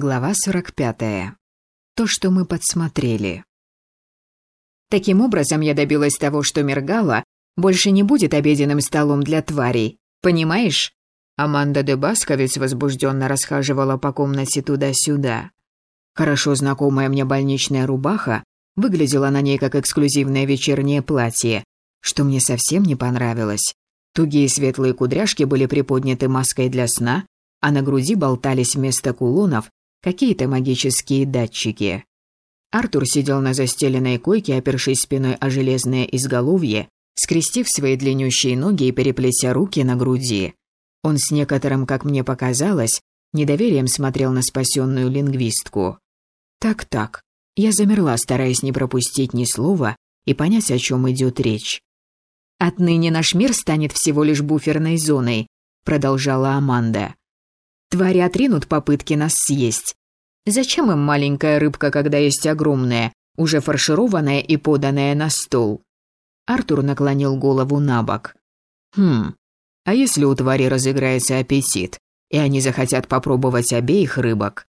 Глава 45. То, что мы подсмотрели. Таким образом, я добилась того, что Мергала больше не будет обеденным столом для тварей. Понимаешь? Аманда де Басковец возбужденно расхаживала по комнате туда-сюда. Хорошо знакомая мне больничная рубаха выглядела на ней как эксклюзивное вечернее платье, что мне совсем не понравилось. Тугие светлые кудряшки были приподняты маской для сна, а на груди болтались вместо кулонов какие-то магические датчики. Артур сидел на застеленной койке, опершись спиной о железное изголовье, скрестив свои длиннющие ноги и переплетя руки на груди. Он с некоторым, как мне показалось, недоверием смотрел на спасенную лингвистку. Так-так, я замерла, стараясь не пропустить ни слова и понять, о чем идет речь. «Отныне наш мир станет всего лишь буферной зоной», — продолжала Аманда. «Твари отринут попытки нас съесть. Зачем им маленькая рыбка, когда есть огромная, уже фаршированная и поданная на стол?» Артур наклонил голову на бок. «Хм, а если у твари разыграется аппетит, и они захотят попробовать обеих рыбок?»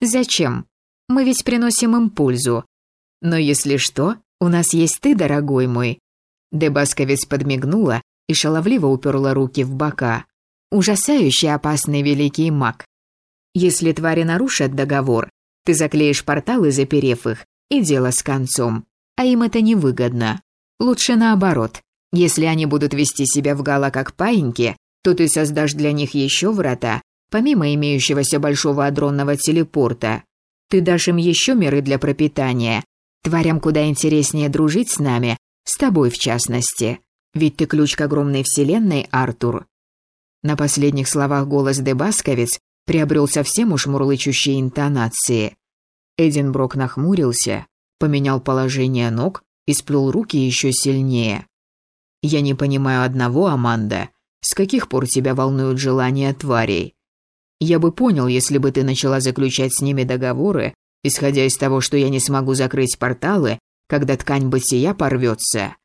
«Зачем? Мы ведь приносим им пользу. Но если что, у нас есть ты, дорогой мой, Дебасковец подмигнула и шаловливо уперла руки в бока. «Ужасающий опасный великий маг. Если твари нарушат договор, ты заклеишь порталы, заперев их, и дело с концом. А им это невыгодно. Лучше наоборот. Если они будут вести себя в гала как паиньки, то ты создашь для них еще врата, помимо имеющегося большого адронного телепорта. Ты дашь им еще миры для пропитания. Тварям куда интереснее дружить с нами, с тобой, в частности. Ведь ты ключ к огромной вселенной, Артур». На последних словах голос Дебасковец приобрел совсем уж мурлычущие интонации. Эдинброк нахмурился, поменял положение ног и сплел руки еще сильнее. «Я не понимаю одного, Аманда. С каких пор тебя волнуют желания тварей? Я бы понял, если бы ты начала заключать с ними договоры, исходя из того, что я не смогу закрыть порталы когда ткань бытия порвется.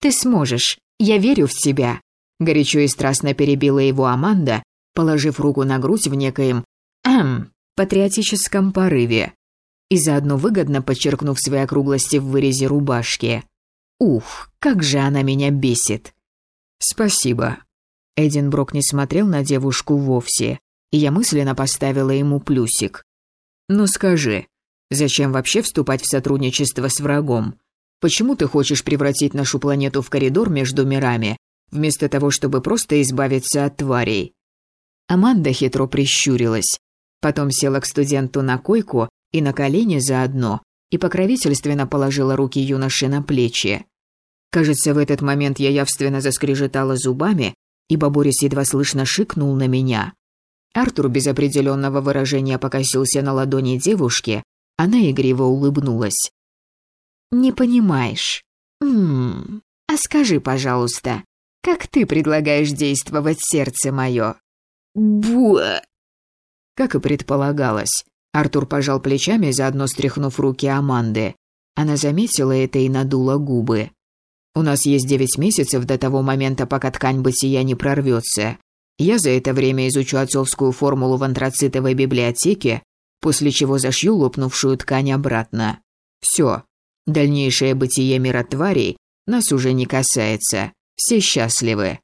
«Ты сможешь, я верю в тебя», — горячо и страстно перебила его Аманда, положив руку на грудь в некоем «эм» патриотическом порыве и заодно выгодно подчеркнув свои округлости в вырезе рубашки. «Ух, как же она меня бесит!» «Спасибо». Эдинброк не смотрел на девушку вовсе, и я мысленно поставила ему плюсик. «Ну скажи, Зачем вообще вступать в сотрудничество с врагом? Почему ты хочешь превратить нашу планету в коридор между мирами, вместо того, чтобы просто избавиться от тварей?» Аманда хитро прищурилась. Потом села к студенту на койку и на колени заодно, и покровительственно положила руки юноши на плечи. Кажется, в этот момент я явственно заскрежетала зубами, и Борис едва слышно шикнул на меня. Артур без определенного выражения покосился на ладони девушки, она игриво улыбнулась. «Не понимаешь. Ммм, а скажи, пожалуйста, как ты предлагаешь действовать сердце мое?» «Буа!» Как и предполагалось, Артур пожал плечами, заодно стряхнув руки Аманды. Она заметила это и надула губы. «У нас есть девять месяцев до того момента, пока ткань бытия не прорвется. Я за это время изучу отцовскую формулу в антрацитовой библиотеке после чего зашью лопнувшую ткань обратно. Все. Дальнейшее бытие мира тварей нас уже не касается. Все счастливы.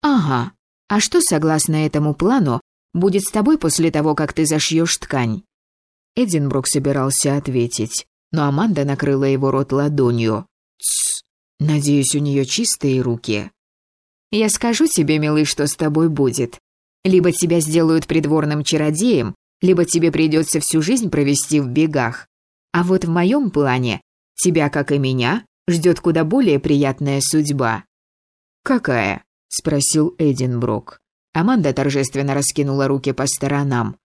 Ага. А что, согласно этому плану, будет с тобой после того, как ты зашьешь ткань? Эдинбрук собирался ответить, но Аманда накрыла его рот ладонью. Тсс. Надеюсь, у нее чистые руки. Я скажу тебе, милый, что с тобой будет. Либо тебя сделают придворным чародеем, либо тебе придется всю жизнь провести в бегах. А вот в моем плане тебя, как и меня, ждет куда более приятная судьба». «Какая?» – спросил Эдинброк. Аманда торжественно раскинула руки по сторонам.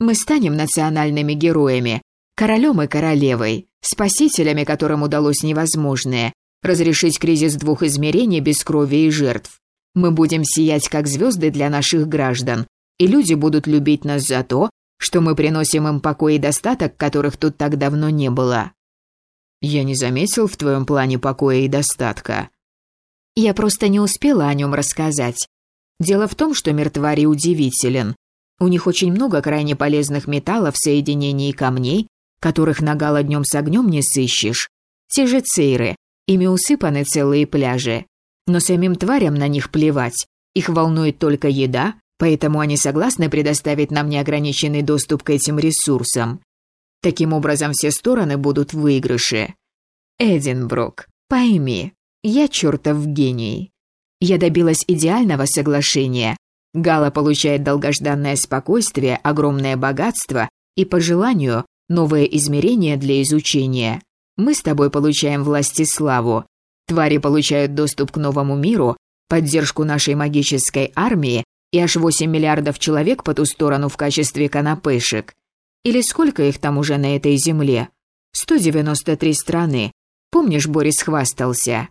«Мы станем национальными героями, королем и королевой, спасителями, которым удалось невозможное, разрешить кризис двух измерений без крови и жертв. Мы будем сиять как звезды для наших граждан, и люди будут любить нас за то, что мы приносим им покой и достаток, которых тут так давно не было. Я не заметил в твоем плане покоя и достатка. Я просто не успела о нем рассказать. Дело в том, что мир твари удивителен. У них очень много крайне полезных металлов, соединений и камней, которых на гала днем с огнем не сыщешь. Те же цейры, ими усыпаны целые пляжи. Но самим тварям на них плевать. Их волнует только еда, поэтому они согласны предоставить нам неограниченный доступ к этим ресурсам. Таким образом, все стороны будут в выигрыше. Эдинброк, пойми, я чертов гений. Я добилась идеального соглашения. Гала получает долгожданное спокойствие, огромное богатство и, по желанию, новое измерение для изучения. Мы с тобой получаем власть и славу. Твари получают доступ к новому миру, поддержку нашей магической армии и аж 8 миллиардов человек по ту сторону в качестве канапешек. Или сколько их там уже на этой земле? 193 страны. Помнишь, Борис хвастался?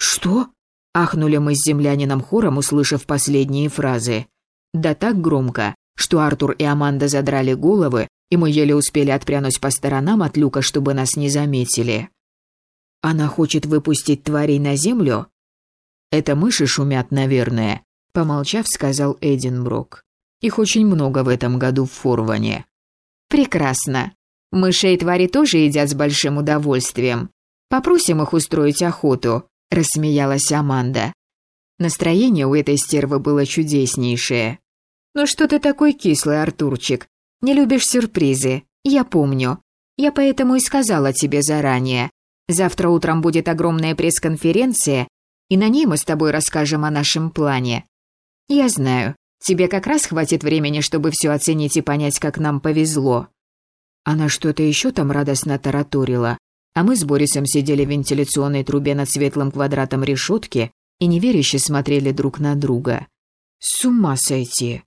Что? Ахнули мы с землянином хором, услышав последние фразы. Да так громко, что Артур и Аманда задрали головы, и мы еле успели отпрянуть по сторонам от люка, чтобы нас не заметили. Она хочет выпустить тварей на землю? Это мыши шумят, наверное, помолчав, сказал Эдинброк. Их очень много в этом году в Форване. Прекрасно. Мышей твари тоже едят с большим удовольствием. Попросим их устроить охоту, рассмеялась Аманда. Настроение у этой стервы было чудеснейшее. «Ну что ты такой кислый, Артурчик? Не любишь сюрпризы? Я помню. Я поэтому и сказала тебе заранее. Завтра утром будет огромная пресс-конференция, и на ней мы с тобой расскажем о нашем плане. Я знаю, тебе как раз хватит времени, чтобы все оценить и понять, как нам повезло». Она что-то еще там радостно тараторила, а мы с Борисом сидели в вентиляционной трубе над светлым квадратом решетки и неверяще смотрели друг на друга. С ума сойти.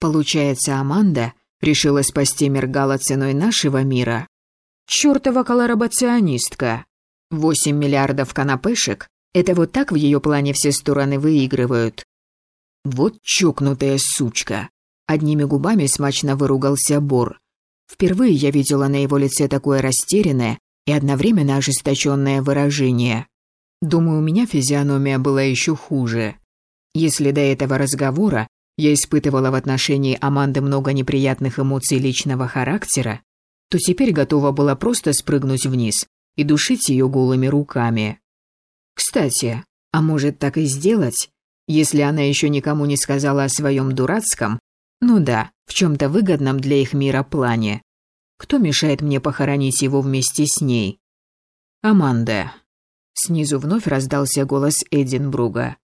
Получается, Аманда решила спасти Мергала ценой нашего мира. Чёртова коллаборационистка. Восемь миллиардов канапешек – это вот так в ее плане все стороны выигрывают. Вот чокнутая сучка. Одними губами смачно выругался Бор. Впервые я видела на его лице такое растерянное, и одновременно ожесточенное выражение. Думаю, у меня физиономия была еще хуже. Если до этого разговора я испытывала в отношении Аманды много неприятных эмоций личного характера, то теперь готова была просто спрыгнуть вниз и душить ее голыми руками. Кстати, а может так и сделать, если она еще никому не сказала о своем дурацком, ну да, в чем-то выгодном для их мира плане. Кто мешает мне похоронить его вместе с ней? Аманда. Снизу вновь раздался голос Эдинбруга.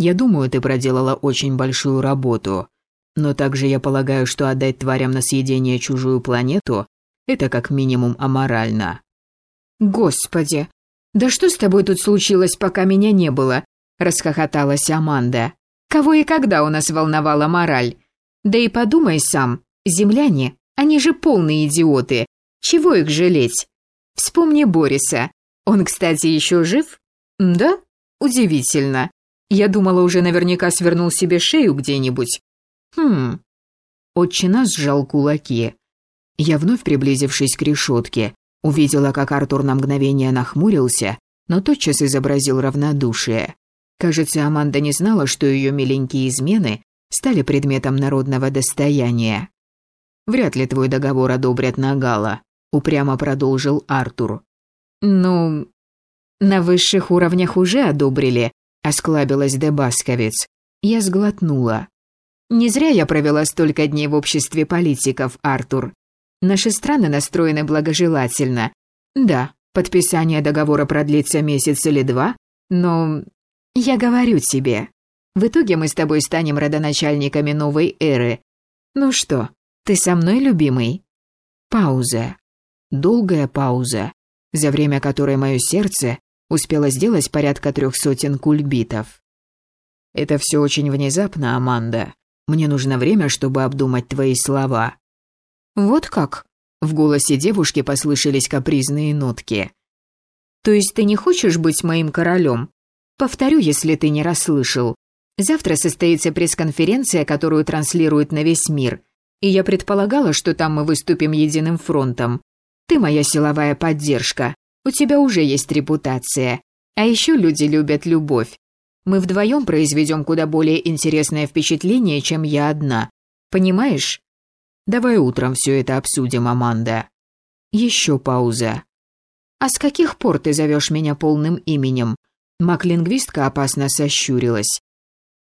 Я думаю, ты проделала очень большую работу. Но также я полагаю, что отдать тварям на съедение чужую планету – это как минимум аморально. Господи, да что с тобой тут случилось, пока меня не было? Расхохоталась Аманда. Кого и когда у нас волновала мораль? Да и подумай сам, земляне они же полные идиоты. Чего их жалеть? Вспомни Бориса. Он, кстати, еще жив? Да? Удивительно. Я думала, уже наверняка свернул себе шею где-нибудь. Хм. Отчина сжал кулаки. Я вновь приблизившись к решетке, увидела, как Артур на мгновение нахмурился, но тотчас изобразил равнодушие. Кажется, Аманда не знала, что ее миленькие измены стали предметом народного достояния. Вряд ли твой договор одобрят на Гала», — упрямо продолжил Артур. «Ну, на высших уровнях уже одобрили», — осклабилась Дебасковец. Я сглотнула. «Не зря я провела столько дней в обществе политиков, Артур. Наши страны настроены благожелательно. Да, подписание договора продлится месяц или два, но... Я говорю тебе, в итоге мы с тобой станем родоначальниками новой эры. Ну что, ты со мной, любимый?» Пауза. Долгая пауза, за время которой мое сердце успело сделать порядка трех сотен кульбитов. «Это все очень внезапно, Аманда. Мне нужно время, чтобы обдумать твои слова». «Вот как?» В голосе девушки послышались капризные нотки. «То есть ты не хочешь быть моим королем? Повторю, если ты не расслышал. Завтра состоится пресс-конференция, которую транслируют на весь мир и я предполагала, что там мы выступим единым фронтом. Ты моя силовая поддержка, у тебя уже есть репутация. А еще люди любят любовь. Мы вдвоем произведем куда более интересное впечатление, чем я одна. Понимаешь? Давай утром все это обсудим, Аманда. Еще пауза. А с каких пор ты зовешь меня полным именем? Мак-лингвистка опасно сощурилась.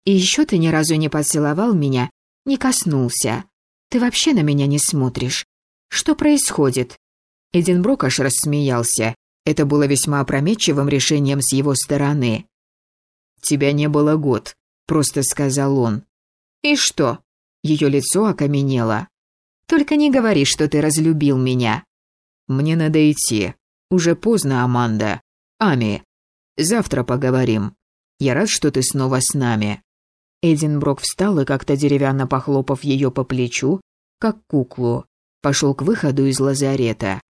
И еще ты ни разу не поцеловал меня, не коснулся. Ты вообще на меня не смотришь. Что происходит? Эдинброк аж рассмеялся. Это было весьма опрометчивым решением с его стороны. «Тебя не было год», — просто сказал он. «И что?» Ее лицо окаменело. «Только не говори, что ты разлюбил меня». «Мне надо идти. Уже поздно, Аманда. Ами, завтра поговорим. Я рад, что ты снова с нами». Эдинброк встал и, как-то деревянно похлопав ее по плечу, как куклу, пошел к выходу из лазарета.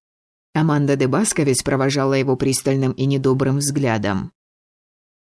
Аманда де Басковис провожала его пристальным и недобрым взглядом.